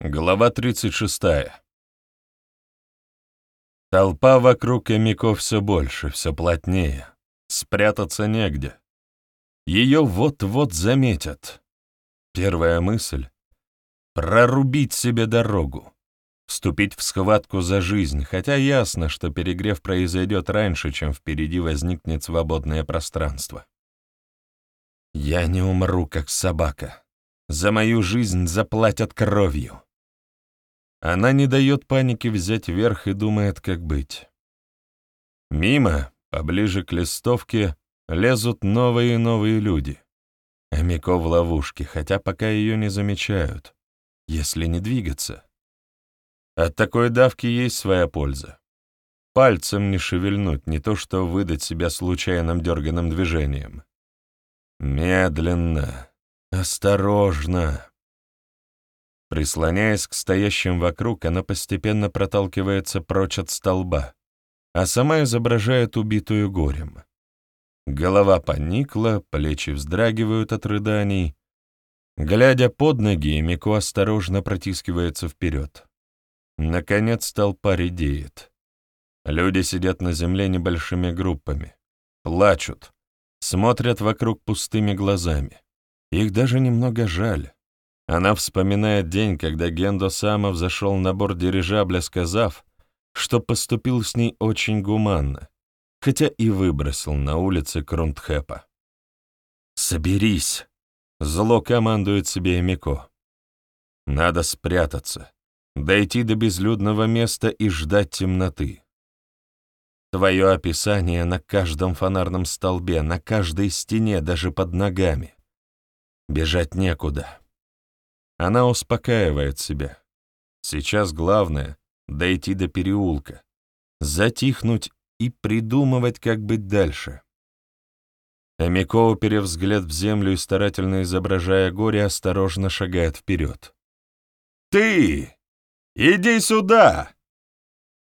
Глава 36. Толпа вокруг Эмико все больше, все плотнее. Спрятаться негде. Ее вот-вот заметят. Первая мысль — прорубить себе дорогу, вступить в схватку за жизнь, хотя ясно, что перегрев произойдет раньше, чем впереди возникнет свободное пространство. Я не умру, как собака. За мою жизнь заплатят кровью. Она не дает панике взять верх и думает, как быть. Мимо, поближе к листовке, лезут новые и новые люди. Амико в ловушке, хотя пока ее не замечают, если не двигаться. От такой давки есть своя польза. Пальцем не шевельнуть, не то что выдать себя случайным дерганым движением. Медленно, осторожно. Прислоняясь к стоящим вокруг, она постепенно проталкивается прочь от столба, а сама изображает убитую горем. Голова поникла, плечи вздрагивают от рыданий. Глядя под ноги, Мико осторожно протискивается вперед. Наконец толпа редеет. Люди сидят на земле небольшими группами, плачут, смотрят вокруг пустыми глазами. Их даже немного жаль. Она вспоминает день, когда Гендо Самов зашел на борт дирижабля, сказав, что поступил с ней очень гуманно, хотя и выбросил на улице Крунтхепа. «Соберись!» — зло командует себе Эмико. «Надо спрятаться, дойти до безлюдного места и ждать темноты. Твое описание на каждом фонарном столбе, на каждой стене, даже под ногами. Бежать некуда. Она успокаивает себя. Сейчас главное — дойти до переулка, затихнуть и придумывать, как быть дальше. Эмико, уперев взгляд в землю и старательно изображая горе, осторожно шагает вперед. «Ты! Иди сюда!»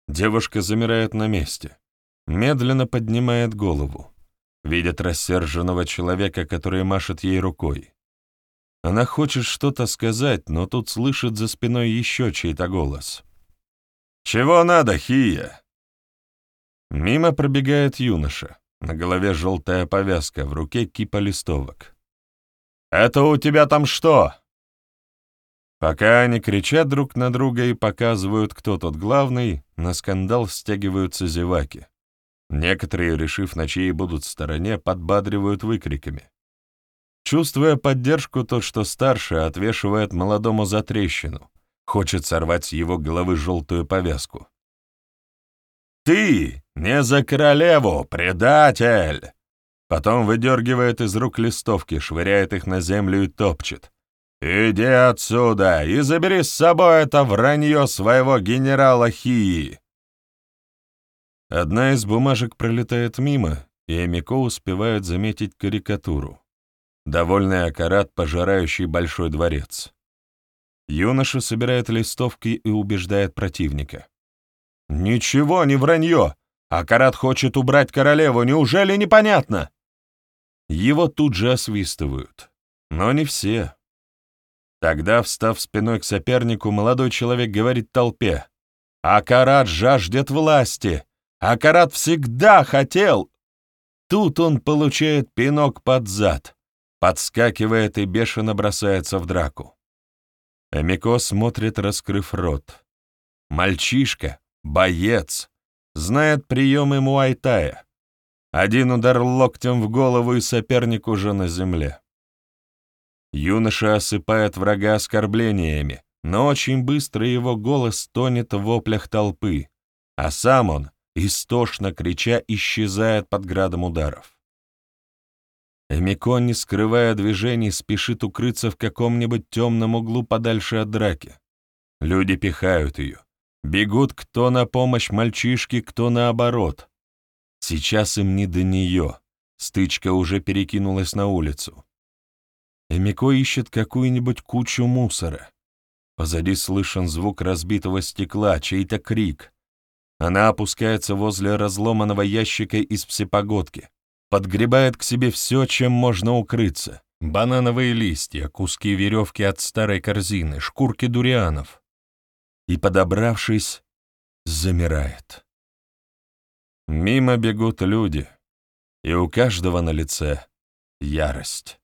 Девушка замирает на месте, медленно поднимает голову, видит рассерженного человека, который машет ей рукой. Она хочет что-то сказать, но тут слышит за спиной еще чей-то голос. «Чего надо, Хия?» Мимо пробегает юноша. На голове желтая повязка, в руке кипа листовок. «Это у тебя там что?» Пока они кричат друг на друга и показывают, кто тот главный, на скандал стягиваются зеваки. Некоторые, решив, на чьей будут стороне, подбадривают выкриками. Чувствуя поддержку, тот, что старше, отвешивает молодому за трещину, хочет сорвать с его головы желтую повязку. «Ты не за королеву, предатель!» Потом выдергивает из рук листовки, швыряет их на землю и топчет. «Иди отсюда и забери с собой это вранье своего генерала Хии!» Одна из бумажек пролетает мимо, и Эмико успевает заметить карикатуру довольный акарат, пожирающий большой дворец. Юноша собирает листовки и убеждает противника. «Ничего, не вранье! Акарат хочет убрать королеву, неужели непонятно?» Его тут же освистывают. Но не все. Тогда, встав спиной к сопернику, молодой человек говорит толпе. «Акарат жаждет власти! Акарат всегда хотел!» Тут он получает пинок под зад подскакивает и бешено бросается в драку. Эмико смотрит, раскрыв рот. Мальчишка, боец, знает приемы муайтая. Один удар локтем в голову, и соперник уже на земле. Юноша осыпает врага оскорблениями, но очень быстро его голос тонет в воплях толпы, а сам он, истошно крича, исчезает под градом ударов. Эмико, не скрывая движений, спешит укрыться в каком-нибудь темном углу подальше от драки. Люди пихают ее. Бегут кто на помощь мальчишке, кто наоборот. Сейчас им не до нее. Стычка уже перекинулась на улицу. Эмико ищет какую-нибудь кучу мусора. Позади слышен звук разбитого стекла, чей-то крик. Она опускается возле разломанного ящика из псипогодки подгребает к себе все, чем можно укрыться, банановые листья, куски веревки от старой корзины, шкурки дурианов. И, подобравшись, замирает. Мимо бегут люди, и у каждого на лице ярость.